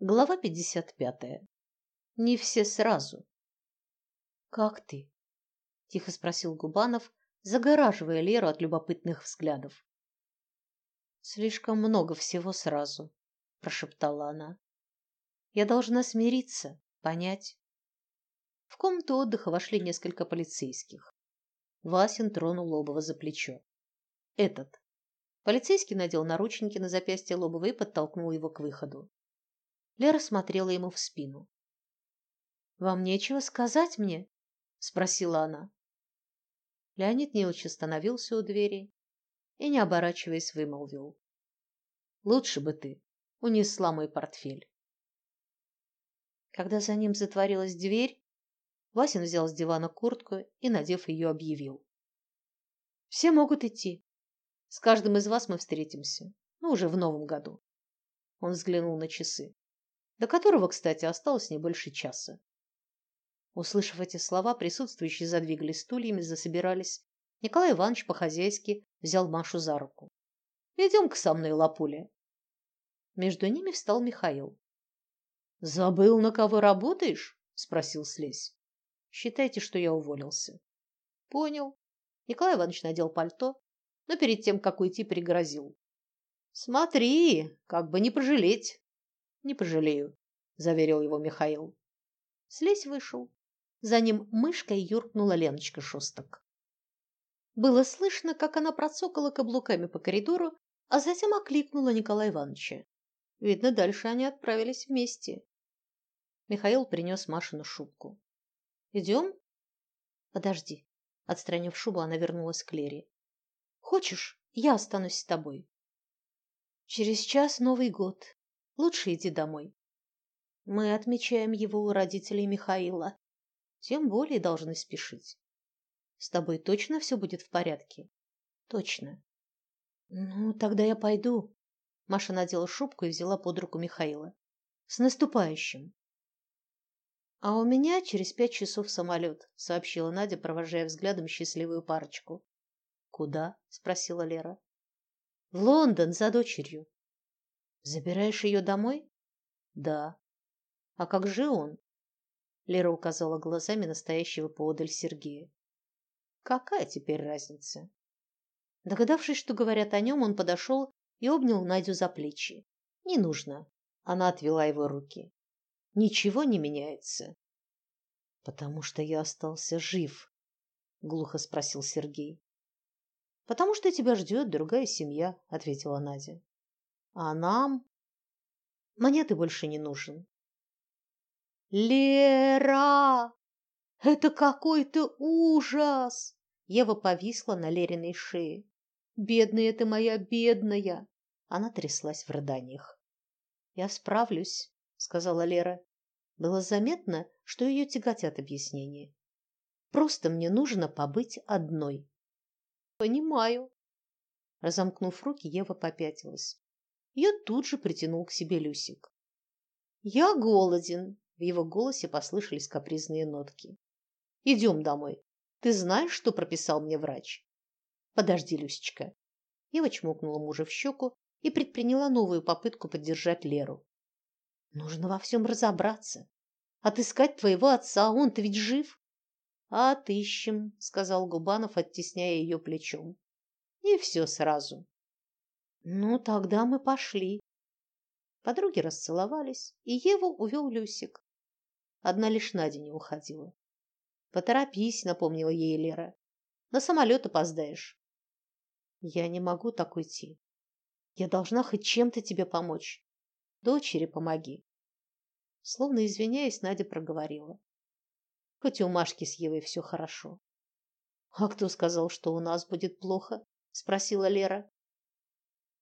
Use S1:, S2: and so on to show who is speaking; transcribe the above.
S1: Глава 55. Не все сразу. Как ты? тихо спросил Губанов, загораживая Леру от любопытных взглядов. Слишком много всего сразу, прошептала она. Я должна смириться, понять. В комнату отдыха вошли несколько полицейских. Васин тронул Лобова за плечо. Этот. Полицейский надел наручники на запястье Лобова и подтолкнул его к выходу. Лера смотрела ему в спину. Вам нечего сказать мне? спросила она. Леонид Нилович остановился у двери и, не оборачиваясь, вымолвил: "Лучше бы ты унесла мой портфель". Когда за ним затворилась дверь, Васин взял с дивана куртку и, надев ее, объявил: "Все могут идти. С каждым из вас мы встретимся, ну уже в новом году". Он взглянул на часы до которого, кстати, осталось не больше часа. Услышав эти слова, присутствующие задвигали стульями, засобирались. Николай Иванович по-хозяйски взял Машу за руку. «Идем-ка со мной, Лапуля. Между ними встал Михаил. Забыл, на кого работаешь? спросил Слезь. Считайте, что я уволился. Понял. Николай Иванович надел пальто, но перед тем, как уйти, пригрозил. Смотри, как бы не пожалеть. Не пожалею, заверил его Михаил. Слезь вышел. За ним мышкой юркнула Леночка Шостак. Было слышно, как она процокала каблуками по коридору, а затем окликнула Николая Ивановича. Видно, дальше они отправились вместе. Михаил принес Машину шубку. Идем? Подожди. Отстранив шубу, она вернулась к Лере. Хочешь, я останусь с тобой? Через час Новый год. Лучше иди домой. Мы отмечаем его у родителей Михаила. Тем более должны спешить. С тобой точно все будет в порядке? Точно. Ну, тогда я пойду. Маша надела шубку и взяла под руку Михаила. С наступающим. А у меня через пять часов самолет, сообщила Надя, провожая взглядом счастливую парочку. Куда? спросила Лера. В Лондон за дочерью. Забираешь ее домой? Да. А как же он? Лера указала глазами настоящего поодаль Сергея. Какая теперь разница? Догадавшись, что говорят о нем, он подошел и обнял Надю за плечи. Не нужно. Она отвела его руки. Ничего не меняется. Потому что я остался жив, глухо спросил Сергей. Потому что тебя ждет другая семья, ответила Надя. А нам мне ты больше не нужен. Лера! Это какой-то ужас! Ева повисла на Лериной шее. Бедная ты моя, бедная. Она тряслась в рыданиях. Я справлюсь, сказала Лера. Было заметно, что ее тяготят объяснения. Просто мне нужно побыть одной. Понимаю. Разомкнув руки, Ева попятилась. Ее тут же притянул к себе Люсик. Я голоден, в его голосе послышались капризные нотки. Идем домой. Ты знаешь, что прописал мне врач? Подожди, Люсечка. Ева чмокнула мужа в щеку и предприняла новую попытку поддержать Леру. Нужно во всем разобраться. Отыскать твоего отца, он-то ведь жив. Отыщем, сказал Губанов, оттесняя ее плечом. И все сразу. Ну, тогда мы пошли. Подруги расцеловались, и Еву увел Люсик. Одна лишь Надя не уходила. Поторопись, напомнила ей Лера. На самолет опоздаешь. Я не могу так уйти. Я должна хоть чем-то тебе помочь. Дочери помоги. Словно извиняясь, Надя проговорила. Хоть у Машки с Евой все хорошо. А кто сказал, что у нас будет плохо? спросила Лера.